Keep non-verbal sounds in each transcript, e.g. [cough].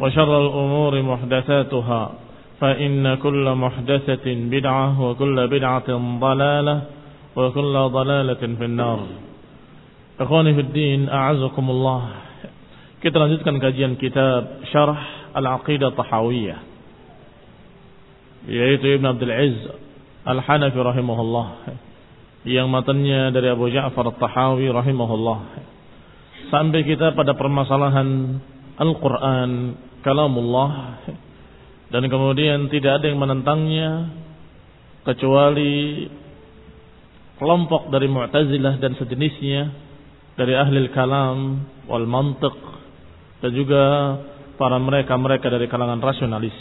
وشر الأمور محدثاتها فإن كل محدثة بدعة وكل بدعة ضلالة وكل ضلالة في النار إخواني في الدين أعزكم الله Kita lanjutkan kajian kitab Syarah Al-Aqidah Tahawiyah yaitu Ibn Abdul Aziz Al-Hanafi rahimahullah yang matanya dari Abu Ja'far At-Tahawi rahimahullah sampai kita pada permasalahan Al-Quran kalamullah dan kemudian tidak ada yang menentangnya kecuali kelompok dari Mu'tazilah dan sejenisnya dari ahli kalam wal mantiq dan juga para mereka-mereka dari kalangan rasionalis.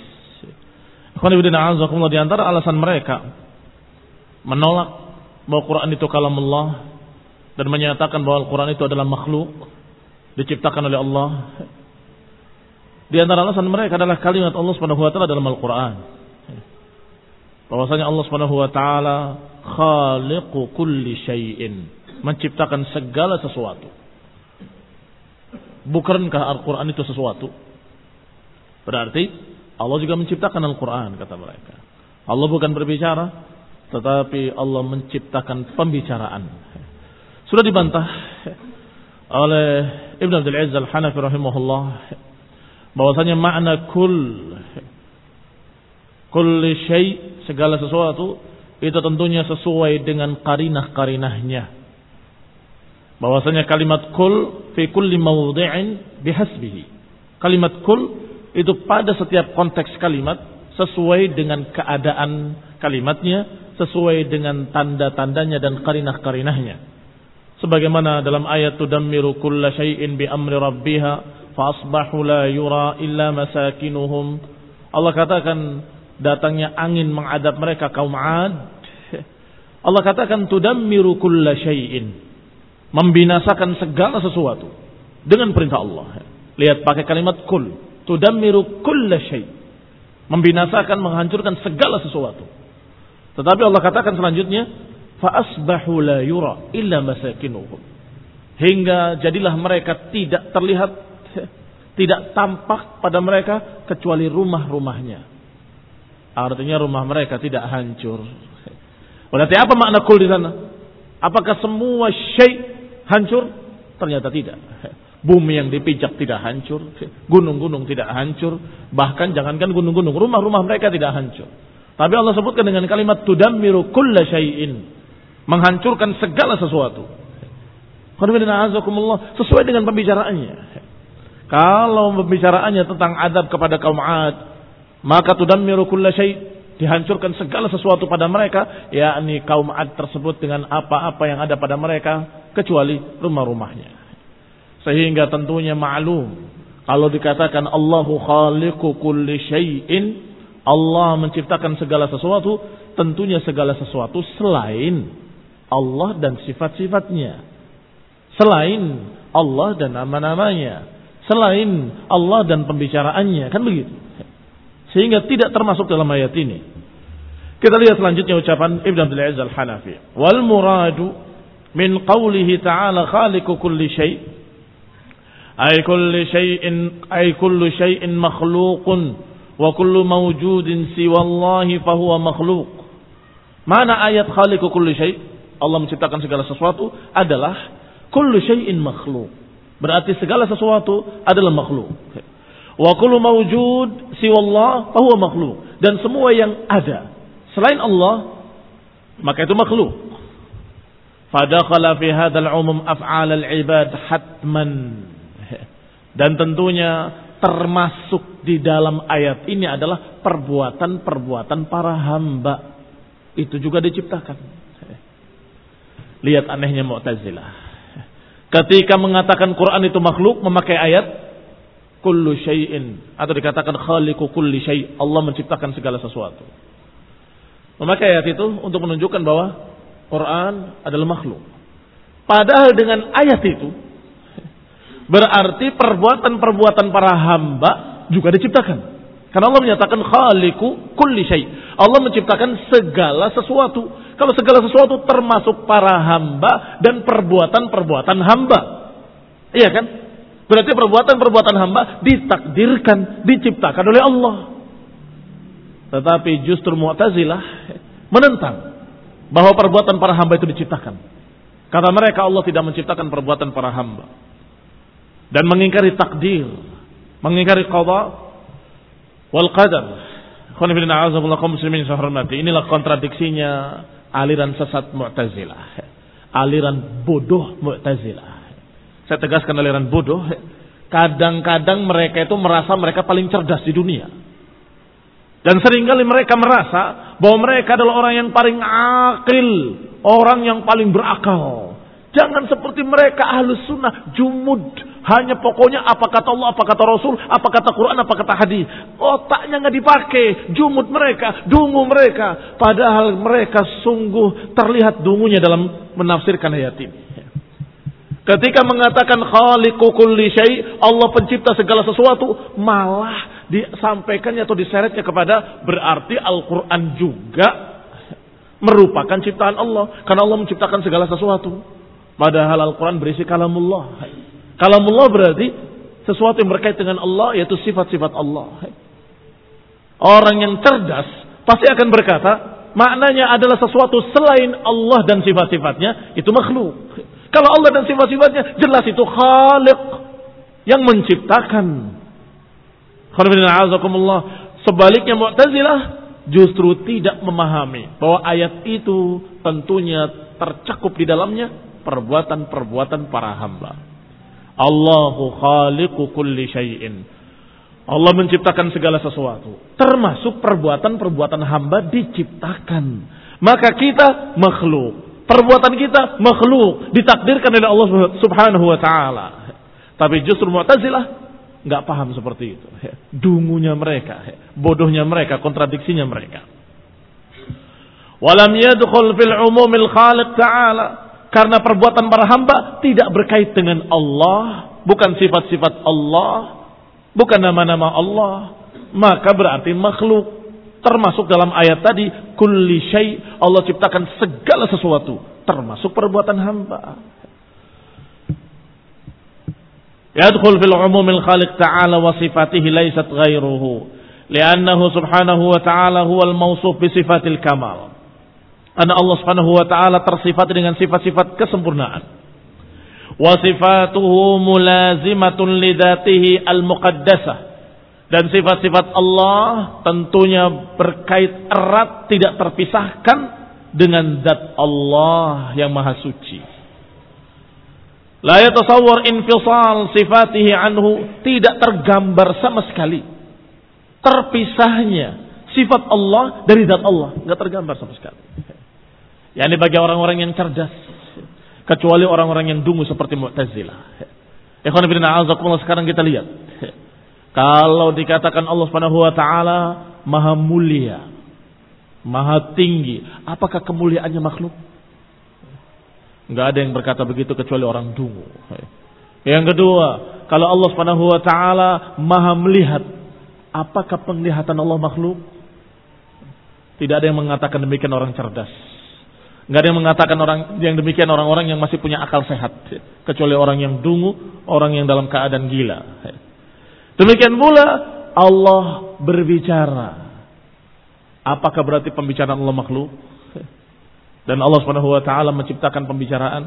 Di antara alasan mereka menolak bahwa Quran itu kalamullah dan menyatakan bahwa Al-Quran itu adalah makhluk diciptakan oleh Allah. Di antara alasan mereka adalah kalimat Allah Subhanahu wa taala dalam Al-Quran. Bahwasanya Allah Subhanahu wa taala khaliqu kulli syai'in, menciptakan segala sesuatu. Bukankah Al-Quran itu sesuatu? Berarti Allah juga menciptakan Al-Quran kata mereka. Allah bukan berbicara, tetapi Allah menciptakan pembicaraan. Sudah dibantah oleh Ibn Abdul Aziz Al-Hanafi rahimahullah bahwasanya makna kul kulli syai segala sesuatu itu tentunya sesuai dengan karinah-karinahnya bahwasanya kalimat kul fi kulli mawdi'in bihasbihi. Kalimat kul itu pada setiap konteks kalimat sesuai dengan keadaan kalimatnya, sesuai dengan tanda-tandanya dan karinah-karinahnya. Sebagaimana dalam ayat tudammiru kulla syai'in bi amri rabbiha fa asbahu la yura illa masakinuhum. Allah katakan datangnya angin mengadap mereka kaum 'Ad. [laughs] Allah katakan tudammiru kulla syai'in membinasakan segala sesuatu dengan perintah Allah. Lihat pakai kalimat kul, tudammiru kulla syai. Membinasakan, menghancurkan segala sesuatu. Tetapi Allah katakan selanjutnya, fa asbahu la yura illa masakinuhum. Hingga jadilah mereka tidak terlihat tidak tampak pada mereka kecuali rumah-rumahnya. Artinya rumah mereka tidak hancur. Berarti apa makna kul di sana? Apakah semua syai hancur? Ternyata tidak. Bumi yang dipijak tidak hancur, gunung-gunung tidak hancur, bahkan jangankan gunung-gunung, rumah-rumah mereka tidak hancur. Tapi Allah sebutkan dengan kalimat tudammiru kulla syai'in, menghancurkan segala sesuatu. Sesuai dengan pembicaraannya. Kalau pembicaraannya tentang adab kepada kaum Ad, maka tudammiru kulla syai' dihancurkan segala sesuatu pada mereka, yakni kaum Ad tersebut dengan apa-apa yang ada pada mereka kecuali rumah-rumahnya. Sehingga tentunya maklum kalau dikatakan Allahu khaliqu kulli syai'in, Allah menciptakan segala sesuatu, tentunya segala sesuatu selain Allah dan sifat-sifatnya. Selain Allah dan nama-namanya selain Allah dan pembicaraannya. Kan begitu? Sehingga tidak termasuk dalam ayat ini. Kita lihat selanjutnya ucapan Ibn Abdul Aziz Al-Hanafi. Wal muradu min qawlihi ta'ala khaliqu kulli syai' ay kulli syai'in ay kullu syai'in makhluqun. Wa kullu mawjudin fa huwa makhluq. Mana ayat khaliqu kulli syai' Allah menciptakan segala sesuatu adalah kullu syai'in makhluq. Berarti segala sesuatu adalah makhluk. Wa kullu mawjud siwallah fahuwa makhluk. Dan semua yang ada selain Allah maka itu makhluk. Fadakhala fi hadzal umum af'al al-ibad hatman. Dan tentunya termasuk di dalam ayat ini adalah perbuatan-perbuatan para hamba. Itu juga diciptakan. Lihat anehnya Mu'tazilah. Ketika mengatakan Quran itu makhluk, memakai ayat kullu syai'in atau dikatakan khaliqu kulli syai'. Allah menciptakan segala sesuatu. Memakai ayat itu untuk menunjukkan bahwa Quran adalah makhluk. Padahal dengan ayat itu [laughs] Berarti perbuatan-perbuatan para hamba juga diciptakan. Karena Allah menyatakan khaliku kulli syai. Allah menciptakan segala sesuatu. Kalau segala sesuatu termasuk para hamba dan perbuatan-perbuatan hamba. Iya kan? Berarti perbuatan-perbuatan hamba ditakdirkan, diciptakan oleh Allah. Tetapi justru Mu'tazilah menentang bahwa perbuatan para hamba itu diciptakan. Kata mereka Allah tidak menciptakan perbuatan para hamba dan mengingkari takdir, mengingkari qada wal qadar. Inilah kontradiksinya aliran sesat Mu'tazilah. Aliran bodoh Mu'tazilah. Saya tegaskan aliran bodoh. Kadang-kadang mereka itu merasa mereka paling cerdas di dunia. Dan sering kali mereka merasa bahwa mereka adalah orang yang paling akil. Orang yang paling berakal. Jangan seperti mereka ahlus sunnah jumud hanya pokoknya apa kata Allah, apa kata Rasul, apa kata Quran, apa kata hadis. Otaknya nggak dipakai, jumut mereka, dungu mereka. Padahal mereka sungguh terlihat dungunya dalam menafsirkan ayat ini. Ketika mengatakan khaliqu kulli syai, Allah pencipta segala sesuatu, malah disampaikannya atau diseretnya kepada berarti Al-Qur'an juga merupakan ciptaan Allah karena Allah menciptakan segala sesuatu. Padahal Al-Qur'an berisi kalamullah. Kalamullah berarti sesuatu yang berkait dengan Allah yaitu sifat-sifat Allah. Orang yang cerdas pasti akan berkata, maknanya adalah sesuatu selain Allah dan sifat-sifatnya itu makhluk. Kalau Allah dan sifat-sifatnya jelas itu Khaliq yang menciptakan. Sebaliknya Mu'tazilah justru tidak memahami bahwa ayat itu tentunya tercakup di dalamnya perbuatan-perbuatan para hamba. Allahu khaliqu kulli syai'in. Allah menciptakan segala sesuatu. Termasuk perbuatan-perbuatan hamba diciptakan. Maka kita makhluk. Perbuatan kita makhluk. Ditakdirkan oleh Allah subhanahu wa ta'ala. Tapi justru Mu'tazilah nggak paham seperti itu. [laughs] Dungunya mereka, bodohnya mereka, kontradiksinya mereka. Walam yadkhul fil umumil khaliq ta'ala karena perbuatan para hamba tidak berkait dengan Allah, bukan sifat-sifat Allah, bukan nama-nama Allah, maka berarti makhluk. Termasuk dalam ayat tadi, kulli syai Allah ciptakan segala sesuatu, termasuk perbuatan hamba. Yadkhul fil umumil khaliq ta'ala wa sifatihi laysat ghairuhu. Liannahu subhanahu wa ta'ala huwal mawsuf bi sifatil kamal. Karena Allah Subhanahu wa taala tersifat dengan sifat-sifat kesempurnaan. Wa sifatuhu mulazimatun lidatihi al-muqaddasah. Dan sifat-sifat Allah tentunya berkait erat tidak terpisahkan dengan zat Allah yang maha suci. La yatasawwar infisal sifatihi anhu tidak tergambar sama sekali terpisahnya sifat Allah dari zat Allah, enggak tergambar sama sekali yakni bagi orang-orang yang cerdas, kecuali orang-orang yang dungu seperti Mu'tazilah. Ikhwan bin sekarang kita lihat. Kalau dikatakan Allah Subhanahu wa taala maha mulia, maha tinggi, apakah kemuliaannya makhluk? Enggak ada yang berkata begitu kecuali orang dungu. Yang kedua, kalau Allah Subhanahu wa taala maha melihat, apakah penglihatan Allah makhluk? Tidak ada yang mengatakan demikian orang cerdas. Nggak ada yang mengatakan orang yang demikian orang-orang yang masih punya akal sehat, kecuali orang yang dungu, orang yang dalam keadaan gila. Demikian pula Allah berbicara. Apakah berarti pembicaraan Allah makhluk? Dan Allah Subhanahu menciptakan pembicaraan.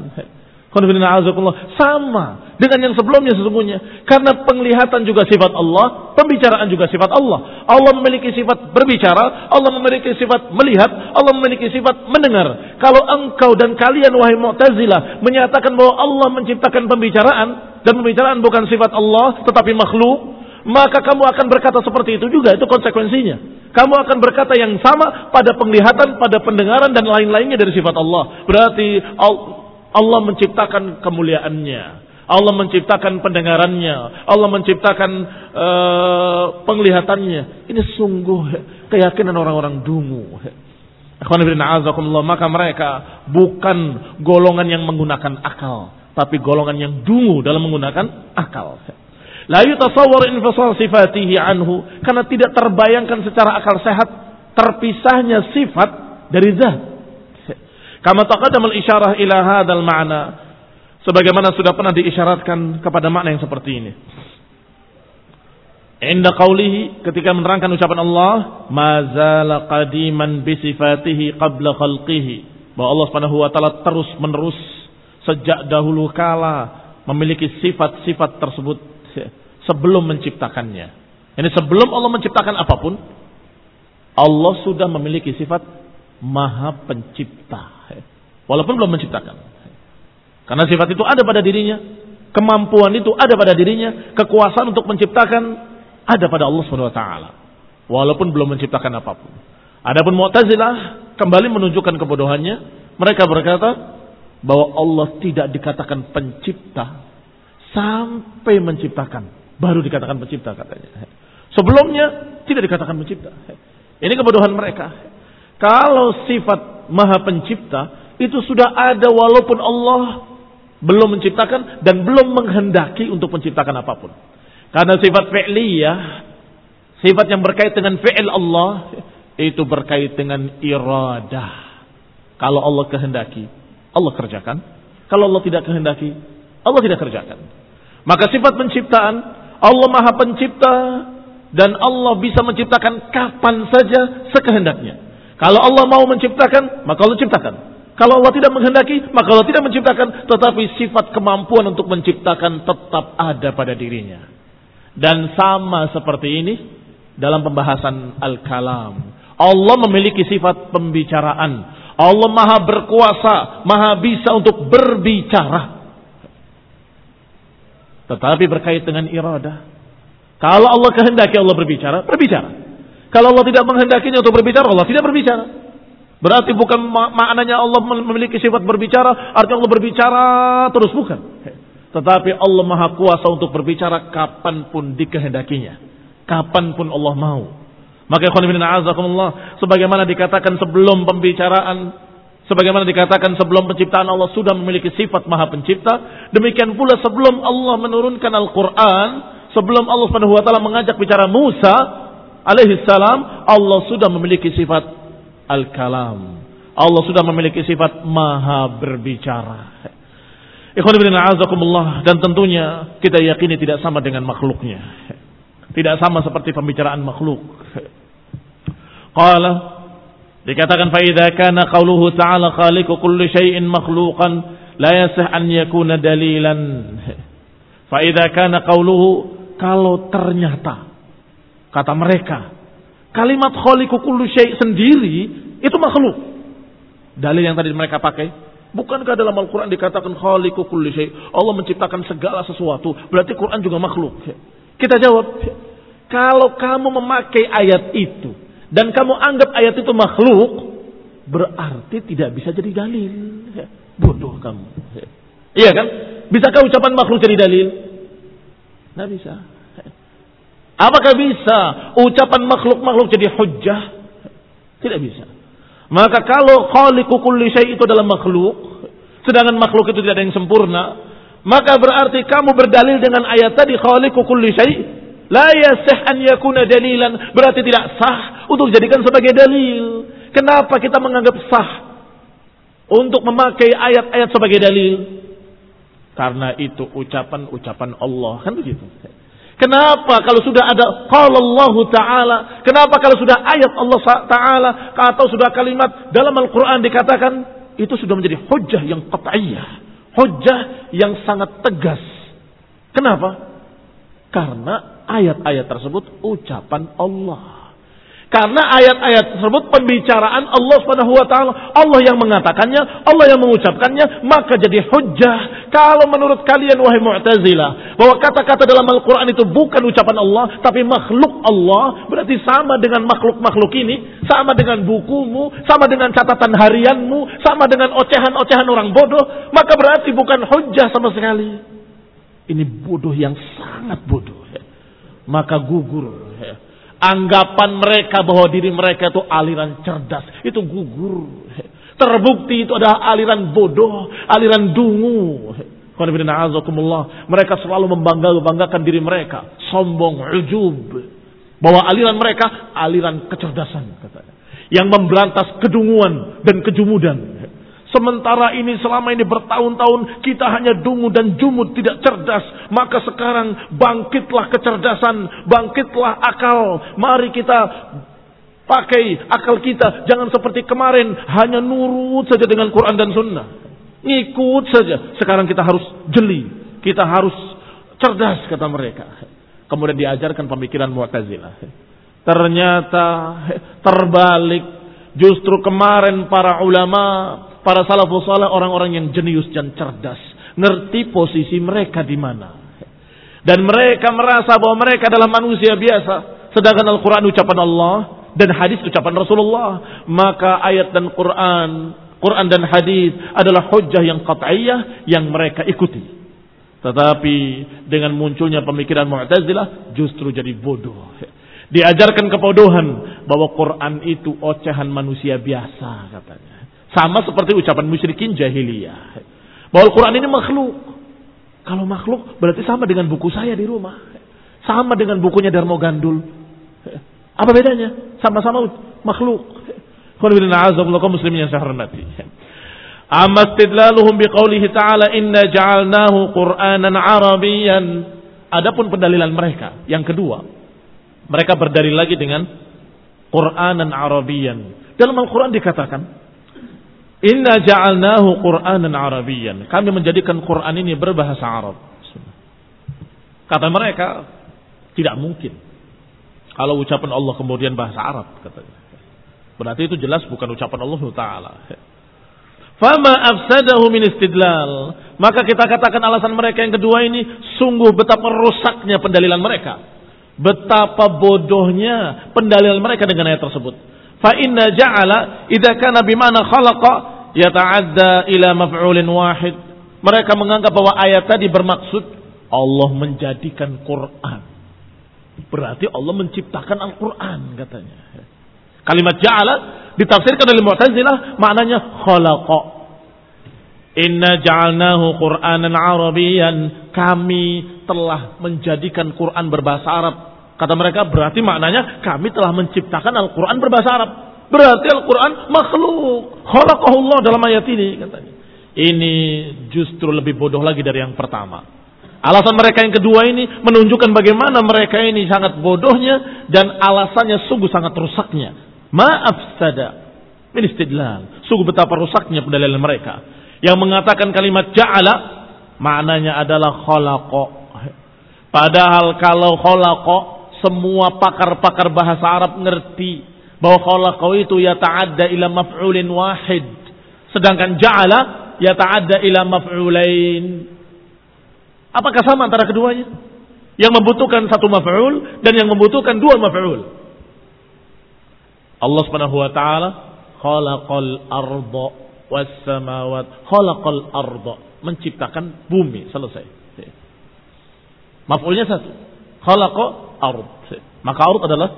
Sama dengan yang sebelumnya sesungguhnya. Karena penglihatan juga sifat Allah, pembicaraan juga sifat Allah. Allah memiliki sifat berbicara, Allah memiliki sifat melihat, Allah memiliki sifat mendengar. Kalau engkau dan kalian wahai Mu'tazilah menyatakan bahwa Allah menciptakan pembicaraan dan pembicaraan bukan sifat Allah tetapi makhluk, maka kamu akan berkata seperti itu juga, itu konsekuensinya. Kamu akan berkata yang sama pada penglihatan, pada pendengaran dan lain-lainnya dari sifat Allah. Berarti Allah menciptakan kemuliaannya. Allah menciptakan pendengarannya. Allah menciptakan uh, penglihatannya. Ini sungguh keyakinan orang-orang dungu. Maka mereka bukan golongan yang menggunakan akal. Tapi golongan yang dungu dalam menggunakan akal. La yutasawwar infasal sifatihi anhu. Karena tidak terbayangkan secara akal sehat terpisahnya sifat dari zat. Kama taqaddam al-isyarah ila hadzal ma'na sebagaimana sudah pernah diisyaratkan kepada makna yang seperti ini. Inda qawlihi ketika menerangkan ucapan Allah, mazala qadiman bi sifatihi qabla khalqihi. Bahwa Allah Subhanahu wa taala terus menerus sejak dahulu kala memiliki sifat-sifat tersebut sebelum menciptakannya. Ini sebelum Allah menciptakan apa pun, Allah sudah memiliki sifat maha pencipta. Walaupun belum menciptakan. Karena sifat itu ada pada dirinya. Kemampuan itu ada pada dirinya. Kekuasaan untuk menciptakan ada pada Allah SWT. Walaupun belum menciptakan apa pun. Adapun Mu'tazilah kembali menunjukkan kebodohannya. Mereka berkata bahwa Allah tidak dikatakan pencipta sampai menciptakan. Baru dikatakan pencipta katanya. Sebelumnya tidak dikatakan pencipta. Ini kebodohan mereka. Kalau sifat maha pencipta itu sudah ada walaupun Allah belum menciptakan dan belum menghendaki untuk menciptakan apa pun. Karena sifat fi'liyah, sifat yang berkait dengan fi'il Allah, itu berkait dengan iradah. Kalau Allah kehendaki, Allah kerjakan. Kalau Allah tidak kehendaki, Allah tidak kerjakan. Maka sifat penciptaan, Allah maha pencipta, dan Allah bisa menciptakan kapan saja sekehendaknya. Kalau Allah mau menciptakan, maka Allah ciptakan. Kalau Allah tidak menghendaki, maka Allah tidak menciptakan, tetapi sifat kemampuan untuk menciptakan tetap ada pada dirinya. Dan sama seperti ini dalam pembahasan al-kalam. Allah memiliki sifat pembicaraan. Allah maha berkuasa, maha bisa untuk berbicara. Tetapi berkait dengan iradah. Kalau Allah kehendaki Allah berbicara, berbicara. Kalau Allah tidak menghendakinya untuk berbicara, Allah tidak berbicara. Berarti bukan maknanya Allah memiliki sifat berbicara, artinya Allah berbicara terus bukan. Tetapi Allah Maha Kuasa untuk berbicara kapan pun dikehendakinya. Kapan pun Allah mau. Maka ikhwan bin azakumullah, sebagaimana dikatakan sebelum pembicaraan, sebagaimana dikatakan sebelum penciptaan Allah sudah memiliki sifat Maha Pencipta, demikian pula sebelum Allah menurunkan Al-Qur'an, sebelum Allah Subhanahu wa mengajak bicara Musa alaihi salam, Allah sudah memiliki sifat al-kalam. Allah sudah memiliki sifat maha berbicara. Ikhwan ibn a'azakumullah dan tentunya kita yakini tidak sama dengan makhluknya. Tidak sama seperti pembicaraan makhluk. Qala dikatakan fa idza kana qauluhu ta'ala khaliqu kulli syai'in makhluqan la yasih an yakuna dalilan. Fa idza kana qauluhu kalau ternyata kata mereka Kalimat khaliqu kullu syai' sendiri itu makhluk. Dalil yang tadi mereka pakai, bukankah dalam Al-Qur'an dikatakan khaliqu kulli? Allah menciptakan segala sesuatu, berarti Quran juga makhluk. Kita jawab, kalau kamu memakai ayat itu dan kamu anggap ayat itu makhluk, berarti tidak bisa jadi dalil. Bodoh kamu. Iya kan? Bisakah ucapan makhluk jadi dalil? Tidak bisa. Apakah bisa ucapan makhluk-makhluk jadi hujjah? Tidak bisa. Maka kalau khaliqu kulli syai itu adalah makhluk, sedangkan makhluk itu tidak ada yang sempurna, maka berarti kamu berdalil dengan ayat tadi khaliqu kulli syai la yasih an yakuna dalilan, berarti tidak sah untuk dijadikan sebagai dalil. Kenapa kita menganggap sah untuk memakai ayat-ayat sebagai dalil? Karena itu ucapan-ucapan Allah, kan begitu. Kenapa kalau sudah ada qala Allah taala? Kenapa kalau sudah ayat Allah taala atau sudah kalimat dalam Al-Qur'an dikatakan itu sudah menjadi hujjah yang qat'iyah, hujjah yang sangat tegas. Kenapa? Karena ayat-ayat tersebut ucapan Allah. Karena ayat-ayat tersebut pembicaraan Allah Subhanahu wa taala, Allah yang mengatakannya, Allah yang mengucapkannya, maka jadi hujjah. Kalau menurut kalian wahai Mu'tazilah, bahwa kata-kata dalam Al-Qur'an itu bukan ucapan Allah, tapi makhluk Allah, berarti sama dengan makhluk-makhluk ini, sama dengan bukumu, sama dengan catatan harianmu, sama dengan ocehan-ocehan orang bodoh, maka berarti bukan hujjah sama sekali. Ini bodoh yang sangat bodoh. Maka gugur Anggapan mereka bahwa diri mereka itu aliran cerdas. Itu gugur. Terbukti itu adalah aliran bodoh, aliran dungu. Mereka selalu membanggakan diri mereka. Sombong, ujub. Bahwa aliran mereka aliran kecerdasan. Katanya. Yang memberantas kedunguan dan kejumudan. Sementara ini selama ini bertahun-tahun kita hanya dungu dan jumud tidak cerdas. Maka sekarang bangkitlah kecerdasan, bangkitlah akal. Mari kita pakai akal kita. Jangan seperti kemarin hanya nurut saja dengan Quran dan Sunnah. Ngikut saja. Sekarang kita harus jeli. Kita harus cerdas kata mereka. Kemudian diajarkan pemikiran Mu'tazilah. Ternyata terbalik. Justru kemarin para ulama para salafus saleh orang-orang yang jenius dan cerdas, ngerti posisi mereka di mana. Dan mereka merasa bahwa mereka adalah manusia biasa, sedangkan Al-Qur'an ucapan Allah dan hadis ucapan Rasulullah, maka ayat dan Quran, Quran dan hadis adalah hujjah yang qat'iyah yang mereka ikuti. Tetapi dengan munculnya pemikiran Mu'tazilah justru jadi bodoh. Diajarkan kebodohan bahwa Quran itu ocehan manusia biasa katanya. Sama seperti ucapan musyrikin jahiliyah. Bahwa Al-Quran ini makhluk. Kalau makhluk berarti sama dengan buku saya di rumah. Sama dengan bukunya Darmo Gandul. Apa bedanya? Sama-sama makhluk. muslimin yang saya hormati. Amma istidlaluhum biqaulihi ta'ala inna ja'alnahu qur'anan arabiyan. Adapun pendalilan mereka yang kedua, mereka berdalil lagi dengan Qur'anan arabiyan. Dalam Al-Qur'an dikatakan Inna ja'alnahu Qur'anan Arabiyan. Kami menjadikan Quran ini berbahasa Arab. Kata mereka, tidak mungkin. Kalau ucapan Allah kemudian bahasa Arab. Katanya. Berarti itu jelas bukan ucapan Allah Ta'ala. Fama afsadahu min istidlal. Maka kita katakan alasan mereka yang kedua ini sungguh betapa rusaknya pendalilan mereka. Betapa bodohnya pendalilan mereka dengan ayat tersebut. Fa inna ja'ala idza kana bimana khalaqa yata'adda ila maf'ulin wahid. Mereka menganggap bahwa ayat tadi bermaksud Allah menjadikan Quran. Berarti Allah menciptakan Al-Quran katanya. Kalimat ja'ala ditafsirkan oleh Mu'tazilah maknanya khalaqa. Inna ja'alnahu Qur'anan Arabiyan. Kami telah menjadikan Quran berbahasa Arab Kata mereka berarti maknanya kami telah menciptakan Al-Quran berbahasa Arab. Berarti Al-Quran makhluk. Khalaqahullah dalam ayat ini katanya. Ini justru lebih bodoh lagi dari yang pertama. Alasan mereka yang kedua ini menunjukkan bagaimana mereka ini sangat bodohnya dan alasannya sungguh sangat rusaknya. Maaf sada min istidlal. Sungguh betapa rusaknya pendalilan mereka. Yang mengatakan kalimat ja'ala maknanya adalah khalaqa. Padahal kalau khalaqa semua pakar-pakar bahasa Arab ngerti bahwa khalaqau itu yata'adda ila maf'ulin wahid. Sedangkan ja'ala yata'adda ila maf'ulain. Apakah sama antara keduanya? Yang membutuhkan satu maf'ul dan yang membutuhkan dua maf'ul. Allah Subhanahu wa taala khalaqal arda was samawat khalaqal arda menciptakan bumi selesai maf'ulnya satu khalaqa ard. Maka ard adalah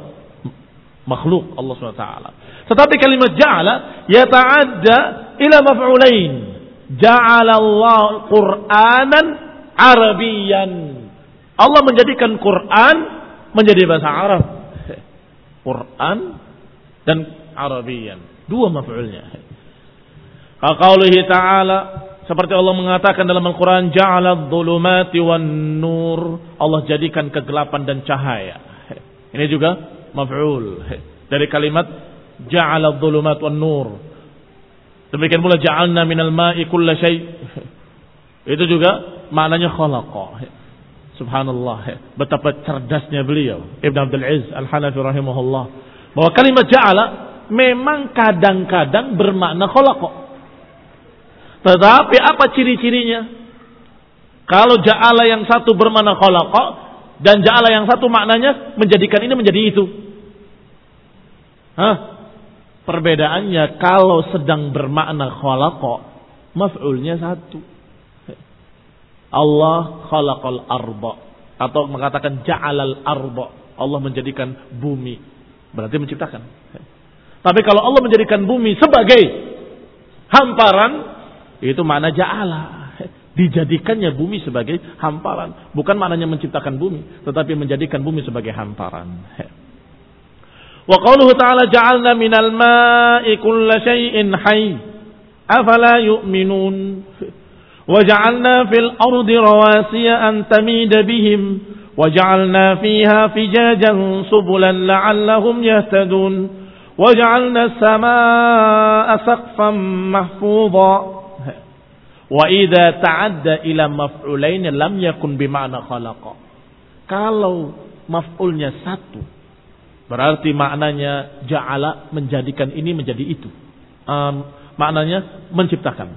makhluk Allah SWT tetapi kalimat ja'ala yata'adda ila maf'ulain. Ja'ala Allah Qur'anan Arabian Allah menjadikan Quran menjadi bahasa Arab. Quran dan Arabian dua maf'ulnya. Qaulihi ta'ala seperti Allah mengatakan dalam Al-Quran, Ja'ala dhulumati wan nur. Allah jadikan kegelapan dan cahaya. [laughs] Ini juga maf'ul. [laughs] Dari kalimat Ja'ala dhulumat wan nur. Demikian pula Ja'alna minal ma'i kulla syai. [laughs] Itu juga maknanya khalaqa. Subhanallah. Betapa cerdasnya beliau. Ibn Abdul Aziz Al-Hanafi rahimahullah. Bahwa kalimat Ja'ala memang kadang-kadang bermakna khalaqa. Tetapi apa ciri-cirinya? Kalau ja'ala yang satu bermakna khalaqa dan ja'ala yang satu maknanya menjadikan ini menjadi itu. Hah? Perbedaannya kalau sedang bermakna khalaqa, maf'ulnya satu. Allah khalaqal arba atau mengatakan ja'alal arba. Allah menjadikan bumi. Berarti menciptakan. Tapi kalau Allah menjadikan bumi sebagai hamparan, itu makna ja'ala. Dijadikannya bumi sebagai hamparan. Bukan maknanya menciptakan bumi. Tetapi menjadikan bumi sebagai hamparan. Wa qawluhu ta'ala ja'alna minal ma'i kulla syai'in hay. Afala yu'minun. Wa ja'alna fil ardi rawasiya an tamida bihim. Fiha fijajan subulan la'allahum yahtadun. Wa ja'alna sama'a saqfan mahfudha. Wa idza ta'adda ila maf'ulain lam yakun bima'na khalaqa. Kalau maf'ulnya satu, berarti maknanya ja'ala menjadikan ini menjadi itu. Um, maknanya menciptakan.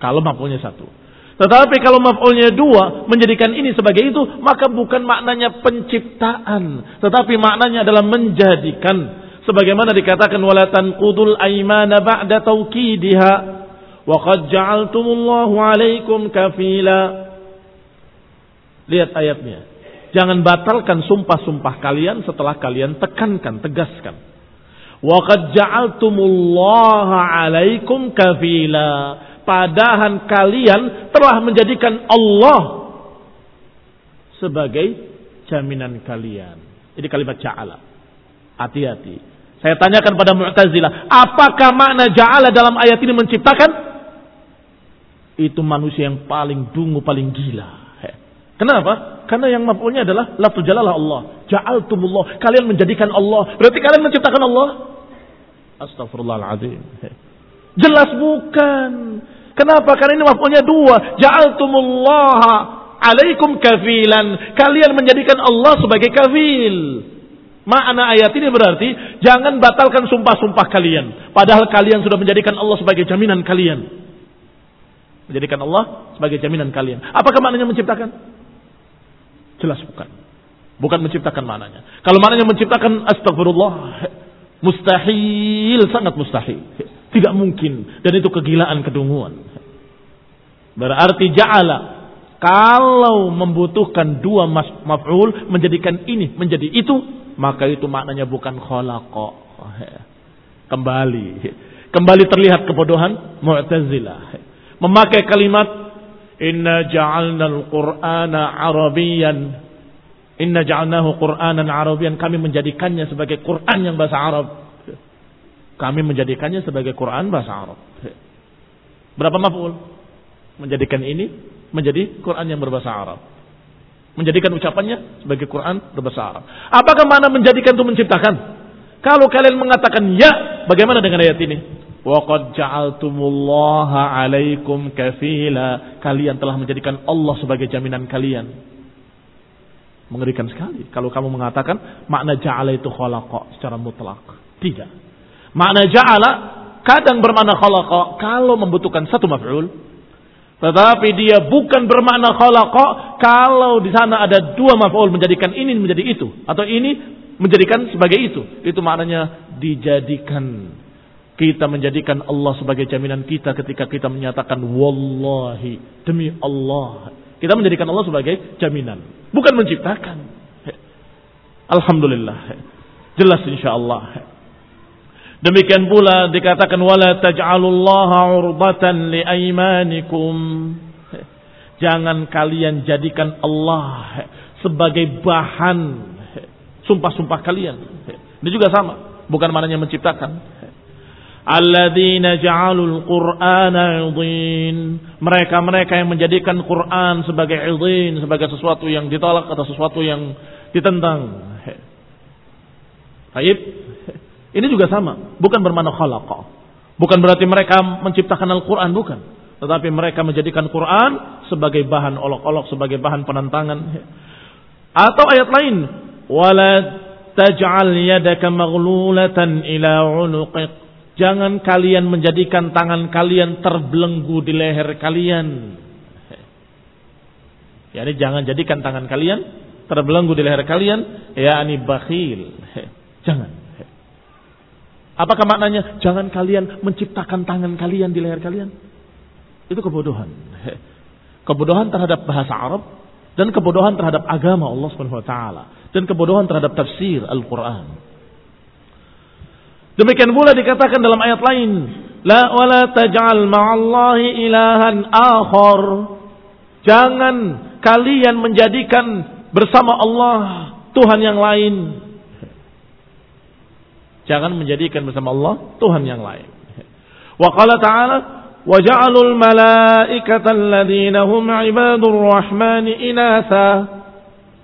Kalau maf'ulnya satu. Tetapi kalau maf'ulnya dua, menjadikan ini sebagai itu, maka bukan maknanya penciptaan. Tetapi maknanya adalah menjadikan. Sebagaimana dikatakan, wala tanqudul aymana ba'da tawkidiha وَقَدْ جَعَلْتُمُ اللَّهُ عَلَيْكُمْ كَفِيلًا Lihat ayatnya. Jangan batalkan sumpah-sumpah kalian setelah kalian tekankan, tegaskan. وَقَدْ جَعَلْتُمُ اللَّهَ عَلَيْكُمْ كَفِيلًا Padahal kalian telah menjadikan Allah sebagai jaminan kalian. Ini kalimat ja'ala. Hati-hati. Saya tanyakan pada Mu'tazilah, apakah makna ja'ala dalam ayat ini menciptakan? Itu manusia yang paling dungu, paling gila. Kenapa? Karena yang maf'ulnya adalah lafzu jalalah Allah. Ja'altumullah. Kalian menjadikan Allah. Berarti kalian menciptakan Allah? Astagfirullahaladzim. Jelas bukan. Kenapa? Karena ini maf'ulnya dua. Ja'altumullah alaikum kafilan. Kalian menjadikan Allah sebagai kafil. Makna ayat ini berarti jangan batalkan sumpah-sumpah kalian. Padahal kalian sudah menjadikan Allah sebagai jaminan kalian. Menjadikan Allah sebagai jaminan kalian. Apakah maknanya menciptakan? Jelas bukan. Bukan menciptakan maknanya. Kalau maknanya menciptakan astagfirullah. Mustahil, sangat mustahil. Tidak mungkin. Dan itu kegilaan, kedunguan. Berarti ja'ala. Kalau membutuhkan dua maf'ul. Menjadikan ini menjadi itu. Maka itu maknanya bukan khalaqa. Kembali. Kembali terlihat kebodohan Mu'tazilah memakai kalimat Inna ja'alna al-Qur'ana Arabiyan. Inna ja'alnahu Qur'anan Arabiyan. Kami menjadikannya sebagai Qur'an yang bahasa Arab. Kami menjadikannya sebagai Qur'an bahasa Arab. Berapa maf'ul? Menjadikan ini menjadi Qur'an yang berbahasa Arab. Menjadikan ucapannya sebagai Quran berbahasa Arab. Apakah mana menjadikan itu menciptakan? Kalau kalian mengatakan ya, bagaimana dengan ayat ini? Waqad ja'altumullaha alaikum kafila. Kalian telah menjadikan Allah sebagai jaminan kalian. Mengerikan sekali. Kalau kamu mengatakan makna ja'ala itu khalaqa secara mutlak. Tidak. Makna ja'ala kadang bermakna khalaqa kalau membutuhkan satu maf'ul. Tetapi dia bukan bermakna khalaqa kalau di sana ada dua maf'ul menjadikan ini menjadi itu. Atau ini menjadikan sebagai itu. Itu maknanya dijadikan Kita menjadikan Allah sebagai jaminan kita ketika kita menyatakan wallahi demi Allah. Kita menjadikan Allah sebagai jaminan, bukan menciptakan. Alhamdulillah. Jelas insyaallah. Demikian pula dikatakan wala taj'alullaha urbatan liaimanikum. Jangan kalian jadikan Allah sebagai bahan sumpah-sumpah kalian. Ini juga sama, bukan maknanya menciptakan. Alladzina ja'alul Qur'ana 'idhin. Mereka-mereka yang menjadikan Quran sebagai 'idhin, sebagai sesuatu yang ditolak atau sesuatu yang ditentang. Baik. Ini juga sama, bukan bermakna khalaqa. Bukan berarti mereka menciptakan Al-Qur'an, bukan. Tetapi mereka menjadikan Quran sebagai bahan olok-olok, sebagai bahan penentangan. Atau ayat lain, wala taj'al yadaka maghlulatan ila 'unuqik. Jangan kalian menjadikan tangan kalian terbelenggu di leher kalian. Yani jangan jadikan tangan kalian terbelenggu di leher kalian, yakni bakhil. Jangan. Apakah maknanya jangan kalian menciptakan tangan kalian di leher kalian? Itu kebodohan. Kebodohan terhadap bahasa Arab dan kebodohan terhadap agama Allah taala dan kebodohan terhadap tafsir Al-Qur'an. Demikian pula dikatakan dalam ayat lain, la wala taj'al ma'allahi ilahan akhar. Jangan kalian menjadikan bersama Allah Tuhan yang lain. Jangan menjadikan bersama Allah Tuhan yang lain. Wa qala ta'ala wa ja'alul malaikata alladziina hum 'ibadur rahmani inatha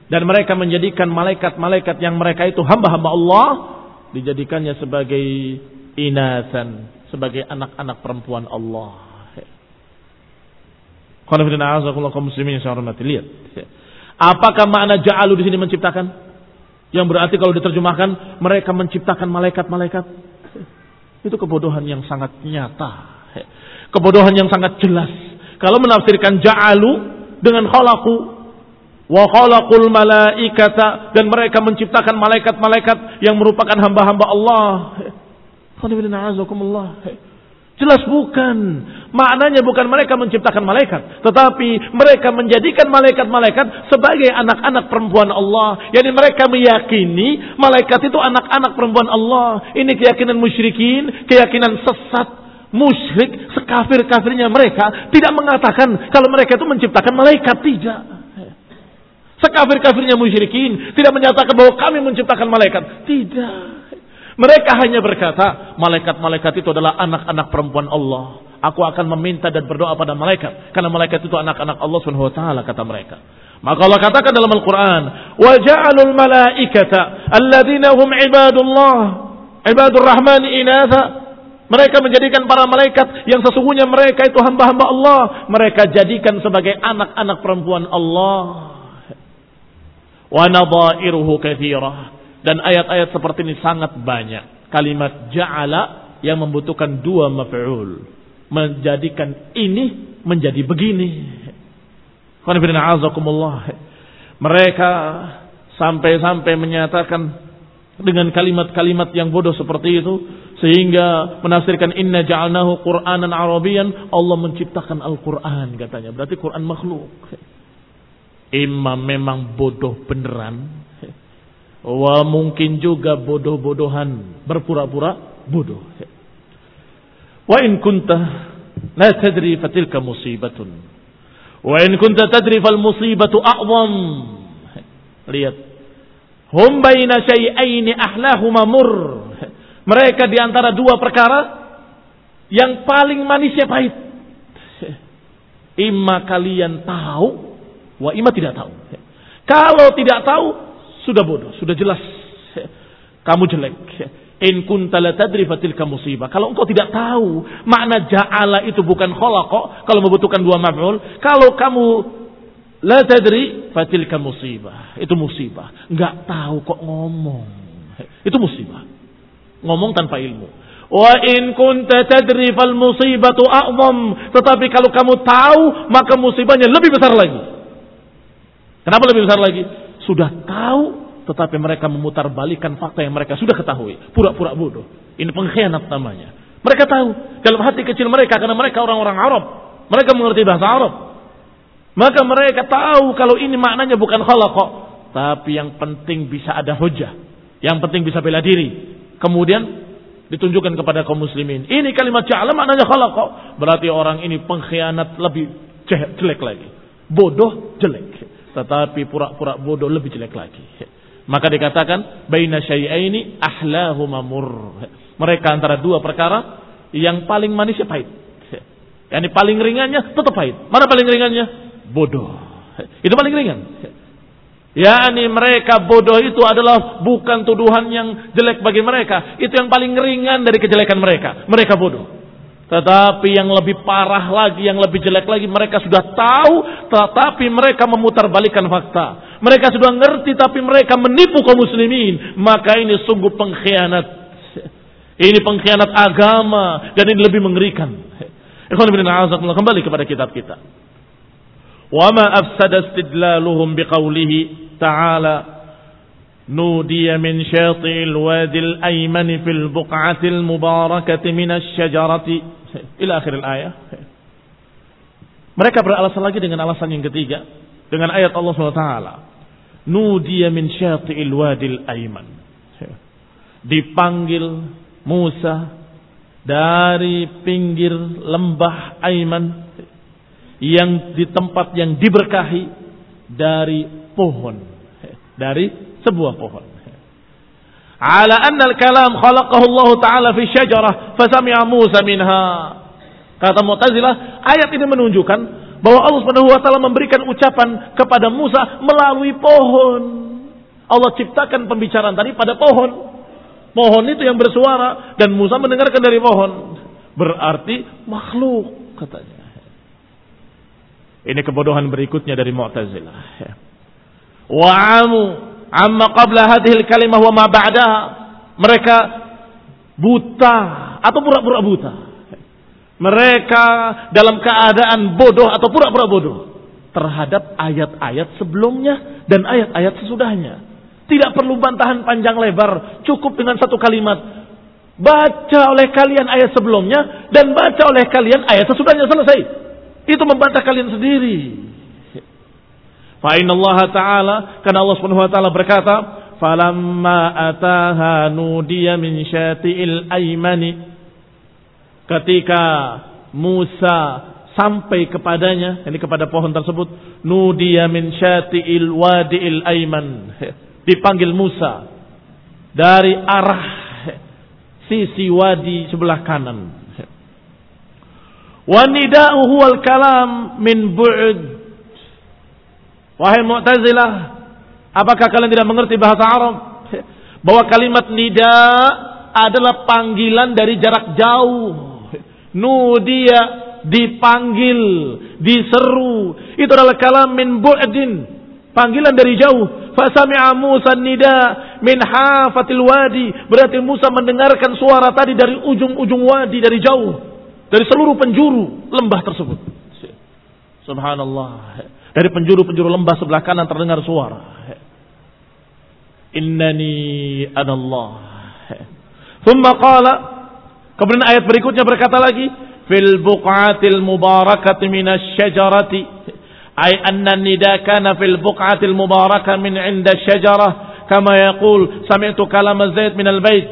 dan mereka menjadikan malaikat-malaikat yang mereka itu hamba-hamba Allah dijadikannya sebagai inasan, sebagai anak-anak perempuan Allah. Lihat. Apakah makna ja'alu di sini menciptakan? Yang berarti kalau diterjemahkan mereka menciptakan malaikat-malaikat. Itu kebodohan yang sangat nyata. Kebodohan yang sangat jelas. Kalau menafsirkan ja'alu dengan khalaqu Wa khalaqul malaikata dan mereka menciptakan malaikat-malaikat yang merupakan hamba-hamba Allah. Jelas bukan. Maknanya bukan mereka menciptakan malaikat. Tetapi mereka menjadikan malaikat-malaikat sebagai anak-anak perempuan Allah. Yani mereka meyakini malaikat itu anak-anak perempuan Allah. Ini keyakinan musyrikin, keyakinan sesat, musyrik, sekafir-kafirnya mereka. Tidak mengatakan kalau mereka itu menciptakan malaikat. Tidak. Sekafir-kafirnya musyrikin tidak menyatakan bahwa kami menciptakan malaikat. Tidak. Mereka hanya berkata, malaikat-malaikat itu adalah anak-anak perempuan Allah. Aku akan meminta dan berdoa pada malaikat karena malaikat itu anak-anak Allah Subhanahu wa taala kata mereka. Maka Allah katakan dalam Al-Qur'an, "Wa ja'alul malaikata alladziina hum ibadullah, ibadur rahman inatha." Mereka menjadikan para malaikat yang sesungguhnya mereka itu hamba-hamba Allah, mereka jadikan sebagai anak-anak perempuan Allah wa nadhairuhu katsirah dan ayat-ayat seperti ini sangat banyak. Kalimat ja'ala yang membutuhkan dua maf'ul. Menjadikan ini menjadi begini. Mereka sampai-sampai menyatakan dengan kalimat-kalimat yang bodoh seperti itu sehingga menafsirkan inna ja'alnahu qur'anan arabian Allah menciptakan Al-Qur'an katanya. Berarti Quran makhluk Imam memang bodoh beneran. Wa mungkin juga bodoh-bodohan. Berpura-pura bodoh. Wa in kunta la tadri fatilka musibatun. Wa in kunta tadri fal musibatu a'zam. Lihat. Hum baina syai'aini ahlahuma mur. Mereka di antara dua perkara yang paling manisnya pahit. Ima kalian tahu Wa ima tidak tahu. Kalau tidak tahu, sudah bodoh, sudah jelas. Kamu jelek. In kunta la tadri fatilka musibah. Kalau engkau tidak tahu makna ja'ala itu bukan khalaqa, kalau membutuhkan dua maf'ul, kalau kamu la tadri fatilka musibah. Itu musibah. Enggak tahu kok ngomong. Itu musibah. Ngomong tanpa ilmu. Wa in kunta tadri fal musibatu a'zam. Tetapi kalau kamu tahu, maka musibahnya lebih besar lagi. Kenapa lebih besar lagi? Sudah tahu, tetapi mereka memutar balikan fakta yang mereka sudah ketahui. Pura-pura bodoh. Ini pengkhianat namanya. Mereka tahu dalam hati kecil mereka karena mereka orang-orang Arab. Mereka mengerti bahasa Arab. Maka mereka tahu kalau ini maknanya bukan khalaqa, tapi yang penting bisa ada hujah. Yang penting bisa bela diri. Kemudian ditunjukkan kepada kaum muslimin. Ini kalimat ja'ala maknanya khalaqa. Berarti orang ini pengkhianat lebih jelek lagi. Bodoh jelek. Tetapi pura-pura bodoh lebih jelek lagi. Maka dikatakan baina syai'aini ahlahuma mur. Mereka antara dua perkara yang paling manisnya pahit. Yang paling ringannya tetap pahit. Mana paling ringannya? Bodoh. Itu paling ringan. Ya, ini mereka bodoh itu adalah bukan tuduhan yang jelek bagi mereka. Itu yang paling ringan dari kejelekan mereka. Mereka bodoh. Tetapi yang lebih parah lagi, yang lebih jelek lagi, mereka sudah tahu, tetapi mereka memutarbalikkan fakta. Mereka sudah ngerti, tapi mereka menipu kaum muslimin. Maka ini sungguh pengkhianat. Ini pengkhianat agama, dan ini lebih mengerikan. Kembali kepada kitab kita. Wa ma afsada istidlaluhum ta'ala نودي من شاطئ الوادي الأيمن في البقعة المباركة من الشجرة إلى آخر الآية Mereka beralasan lagi dengan alasan yang ketiga. Dengan ayat Allah SWT. Nudiya min syati'il wadil ayman. Dipanggil Musa dari pinggir lembah Aiman yang di tempat yang diberkahi dari pohon dari sebuah pohon. Ala al-kalam khalaqahu Allah taala fi syajarah fasami'a Musa minha. Kata Mu'tazilah, ayat ini menunjukkan bahwa Allah Subhanahu wa taala memberikan ucapan kepada Musa melalui pohon. Allah ciptakan pembicaraan tadi pada pohon. Pohon itu yang bersuara dan Musa mendengarkan dari pohon. Berarti makhluk katanya. Ini kebodohan berikutnya dari Mu'tazilah wa'amu amma qabla hadhil kalimah wa ma ba'daha mereka buta atau pura-pura buta. Mereka dalam keadaan bodoh atau pura-pura bodoh terhadap ayat-ayat sebelumnya dan ayat-ayat sesudahnya. Tidak perlu bantahan panjang lebar cukup dengan satu kalimat. Baca oleh kalian ayat sebelumnya dan baca oleh kalian ayat sesudahnya selesai. Itu membantah kalian sendiri Fa Allah taala karena Allah Subhanahu wa taala berkata, "Falamma ataha nudiya min syati'il aymani." Ketika Musa sampai kepadanya, ini kepada pohon tersebut, nudiya min syati'il wadi'il ayman. Dipanggil Musa dari arah sisi wadi sebelah kanan. Wa nida'u huwal kalam min bu'd Wahai Mu'tazilah, apakah kalian tidak mengerti bahasa Arab? Bahwa kalimat nida adalah panggilan dari jarak jauh. Nudia dipanggil, diseru. Itu adalah kalam min bu'din. Panggilan dari jauh. Fasami'a Musa nida min hafatil wadi. Berarti Musa mendengarkan suara tadi dari ujung-ujung wadi, dari jauh. Dari seluruh penjuru lembah tersebut. Subhanallah. Dari penjuru-penjuru lembah sebelah kanan terdengar suara. Innani anallah. Thumma qala. Kemudian ayat berikutnya berkata lagi. Fil buqatil mubarakati minas syajarati. Ay anna nida kana fil buqatil mubarakah min inda syajarah. Kama yaqul sami'tu kalam Zaid min al-bait.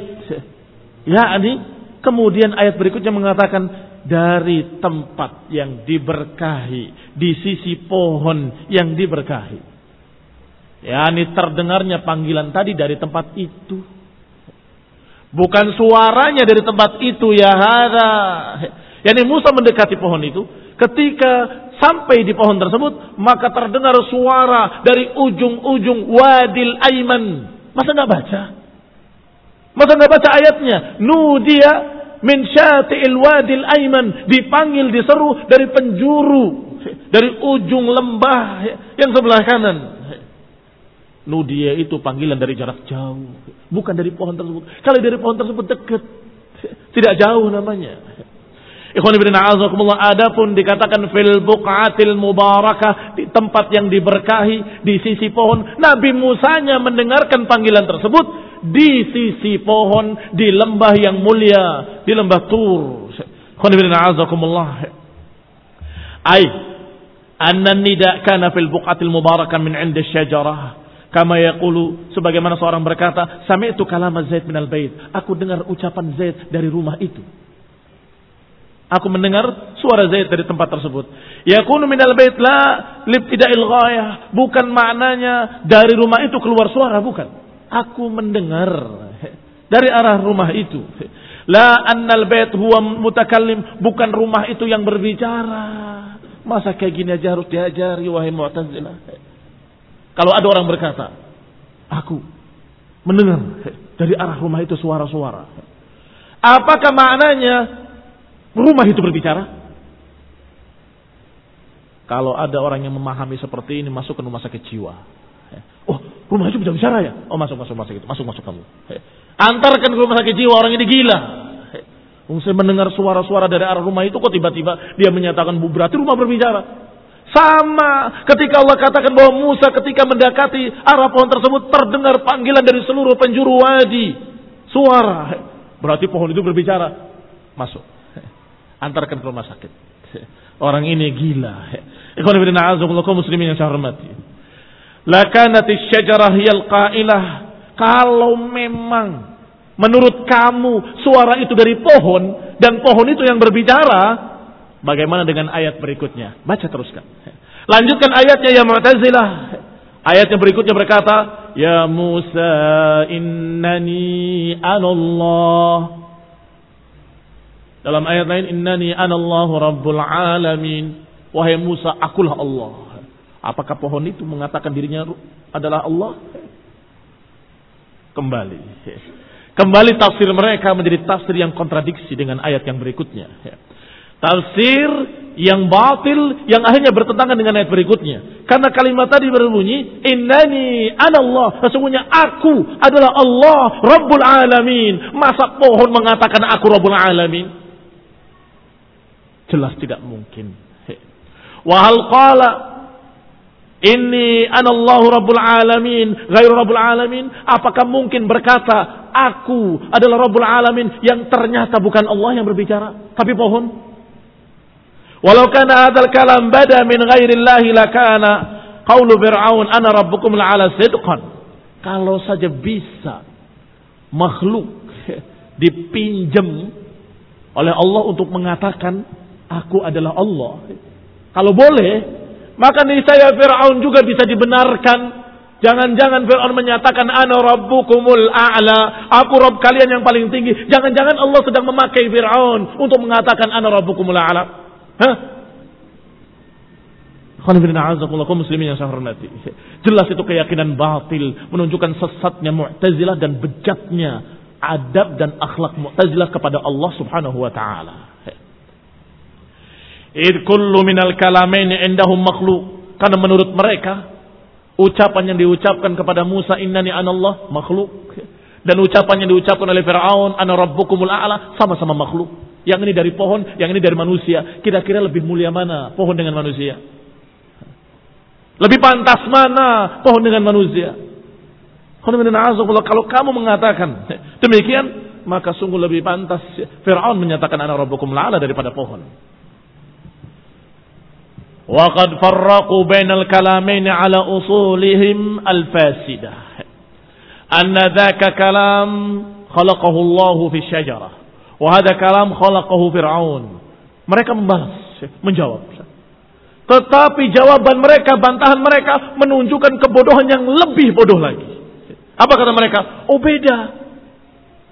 Yani kemudian ayat berikutnya mengatakan dari tempat yang diberkahi, di sisi pohon yang diberkahi. Ya, ini terdengarnya panggilan tadi dari tempat itu. Bukan suaranya dari tempat itu ya hada. Yani Musa mendekati pohon itu, ketika sampai di pohon tersebut, maka terdengar suara dari ujung-ujung wadil aiman. Masa nggak baca? Masa nggak baca ayatnya? Nudia min syati'il wadil aiman dipanggil diseru dari penjuru. Dari ujung lembah yang sebelah kanan. Nudia itu panggilan dari jarak jauh. Bukan dari pohon tersebut. Kalau dari pohon tersebut dekat tidak jauh namanya. Ikhwan ibn a'azakumullah adapun dikatakan fil buqatil mubarakah di tempat yang diberkahi di sisi pohon Nabi Musanya mendengarkan panggilan tersebut di sisi pohon di lembah yang mulia, di lembah Tur. Ai anna nida kana fil buqatil mubarakah min 'inda syajarah kama yaqulu sebagaimana seorang berkata sami'tu kalam Zaid min al-bait aku dengar ucapan Zaid dari rumah itu Aku mendengar suara Zaid dari tempat tersebut. Yakunu minal bait la libtida'il ghayah. Bukan maknanya dari rumah itu keluar suara, bukan. Aku mendengar dari arah rumah itu. La annal bait huwa mutakallim, bukan rumah itu yang berbicara. Masa kayak gini aja harus diajari wahai Mu'tazilah. Kalau ada orang berkata, aku mendengar dari arah rumah itu suara-suara. Apakah maknanya Rumah itu berbicara. Kalau ada orang yang memahami seperti ini masuk ke rumah sakit jiwa. Oh, rumah itu bisa bicara ya? Oh, masuk masuk masuk itu, masuk masuk kamu. Antarkan ke rumah sakit jiwa orang ini gila. Oh, saya mendengar suara-suara dari arah rumah itu kok tiba-tiba dia menyatakan bu berarti rumah berbicara. Sama ketika Allah katakan bahwa Musa ketika mendekati arah pohon tersebut terdengar panggilan dari seluruh penjuru wadi. Suara. Berarti pohon itu berbicara. Masuk antarkan ke rumah sakit. Orang ini gila. Ikhwan ibn muslimin yang saya hormati. Lakanati syajarah yal qailah. Kalau memang menurut kamu suara itu dari pohon dan pohon itu yang berbicara, bagaimana dengan ayat berikutnya? Baca teruskan. Lanjutkan ayatnya ya Mu'tazilah. Ayat yang berikutnya berkata, Ya Musa innani anallah dalam ayat lain, Innani anallahu rabbul alamin. Wahai Musa, akulah Allah. Apakah pohon itu mengatakan dirinya adalah Allah? Kembali. Kembali tafsir mereka menjadi tafsir yang kontradiksi dengan ayat yang berikutnya. Tafsir yang batil yang akhirnya bertentangan dengan ayat berikutnya. Karena kalimat tadi berbunyi, Innani anallah. Sesungguhnya aku adalah Allah, Rabbul Alamin. Masa pohon mengatakan aku Rabbul Alamin? Jelas tidak mungkin. Wahal qala Inni anallahu rabbul alamin Gairu rabbul alamin. Apakah mungkin berkata Aku adalah rabbul alamin Yang ternyata bukan Allah yang berbicara? Tapi pohon Walau kana hadal kalam bada min ghairillahi lakana Qawlu fir'aun Ana rabbukum la'ala sidqan. Kalau saja bisa Makhluk [laughs] Dipinjam Oleh Allah untuk mengatakan Aku adalah Allah. Kalau boleh, maka saya Fir'aun juga bisa dibenarkan. Jangan-jangan Fir'aun menyatakan ana rabbukumul a'la. Aku Rabb kalian yang paling tinggi. Jangan-jangan Allah sedang memakai Fir'aun untuk mengatakan ana rabbukumul a'la. Hah? muslimin yang. Jelas itu keyakinan batil. Menunjukkan sesatnya Mu'tazilah dan bejatnya adab dan akhlak Mu'tazilah kepada Allah subhanahu wa ta'ala. Id kullu minal kalamaini indahum makhluk. Karena menurut mereka, ucapan yang diucapkan kepada Musa innani anallah makhluk. Dan ucapan yang diucapkan oleh Fir'aun ana rabbukumul a'la sama-sama makhluk. Yang ini dari pohon, yang ini dari manusia. Kira-kira lebih mulia mana pohon dengan manusia? Lebih pantas mana pohon dengan manusia? Kalau kamu mengatakan demikian, maka sungguh lebih pantas Fir'aun menyatakan anak rabbukum la'ala daripada pohon. وقد فرقوا بين الكلامين على أصولهم الفاسدة أن ذاك كلام خلقه الله في الشجرة وهذا كلام خلقه فرعون mereka membalas menjawab tetapi jawaban mereka bantahan mereka menunjukkan kebodohan yang lebih bodoh lagi apa kata mereka oh beda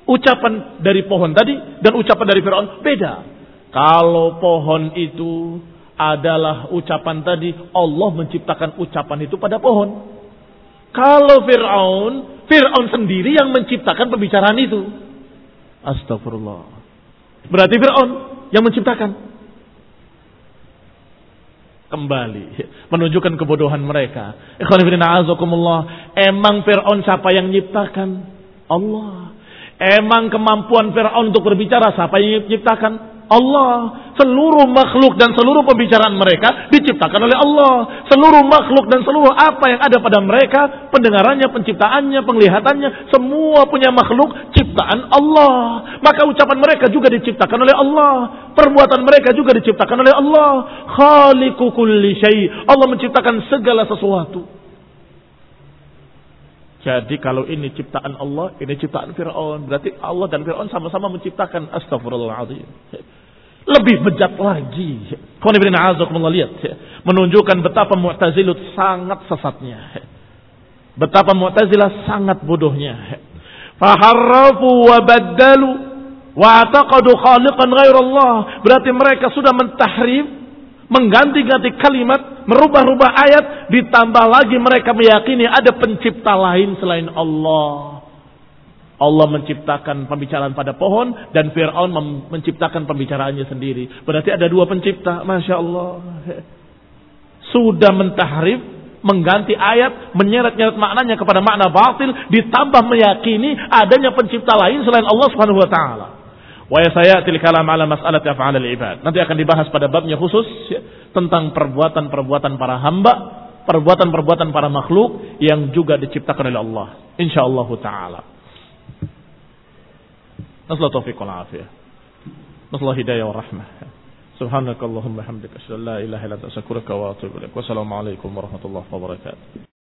ucapan dari pohon tadi dan ucapan dari Fir'aun beda kalau pohon itu adalah ucapan tadi Allah menciptakan ucapan itu pada pohon. Kalau Fir'aun, Fir'aun sendiri yang menciptakan pembicaraan itu. Astagfirullah. Berarti Fir'aun yang menciptakan. Kembali. Menunjukkan kebodohan mereka. Emang Fir'aun siapa yang menciptakan? Allah. Emang kemampuan Fir'aun untuk berbicara siapa yang menciptakan? Allah. Seluruh makhluk dan seluruh pembicaraan mereka diciptakan oleh Allah. Seluruh makhluk dan seluruh apa yang ada pada mereka, pendengarannya, penciptaannya, penglihatannya, semua punya makhluk ciptaan Allah. Maka ucapan mereka juga diciptakan oleh Allah. Perbuatan mereka juga diciptakan oleh Allah. Khaliqu kulli syai. Allah menciptakan segala sesuatu. Jadi kalau ini ciptaan Allah, ini ciptaan Fir'aun. Berarti Allah dan Fir'aun sama-sama menciptakan astagfirullahaladzim. Lebih bejat lagi. Lihat. Menunjukkan betapa Mu'tazilut sangat sesatnya. Betapa Mu'tazilah sangat bodohnya. Faharrafu wa baddalu wa ataqadu khaliqan ghairallah. Berarti mereka sudah mentahrif mengganti-ganti kalimat, merubah-rubah ayat, ditambah lagi mereka meyakini ada pencipta lain selain Allah. Allah menciptakan pembicaraan pada pohon dan Fir'aun menciptakan pembicaraannya sendiri. Berarti ada dua pencipta. Masya Allah. Sudah mentahrif, mengganti ayat, menyeret-nyeret maknanya kepada makna batil, ditambah meyakini adanya pencipta lain selain Allah Subhanahu wa taala. Wa sayatil kalam ala mas'alati af'al al-ibad. Nanti akan dibahas pada babnya khusus ya, tentang perbuatan-perbuatan para hamba, perbuatan-perbuatan para makhluk yang juga diciptakan oleh Allah. Insyaallah taala. نسأل التوفيق والعافية. نسأل الله الهداية والرحمة. سبحانك اللهم وبحمدك أشهد أن لا إله إلا أنت أستغفرك وأتوب إليك. والسلام عليكم ورحمة الله وبركاته.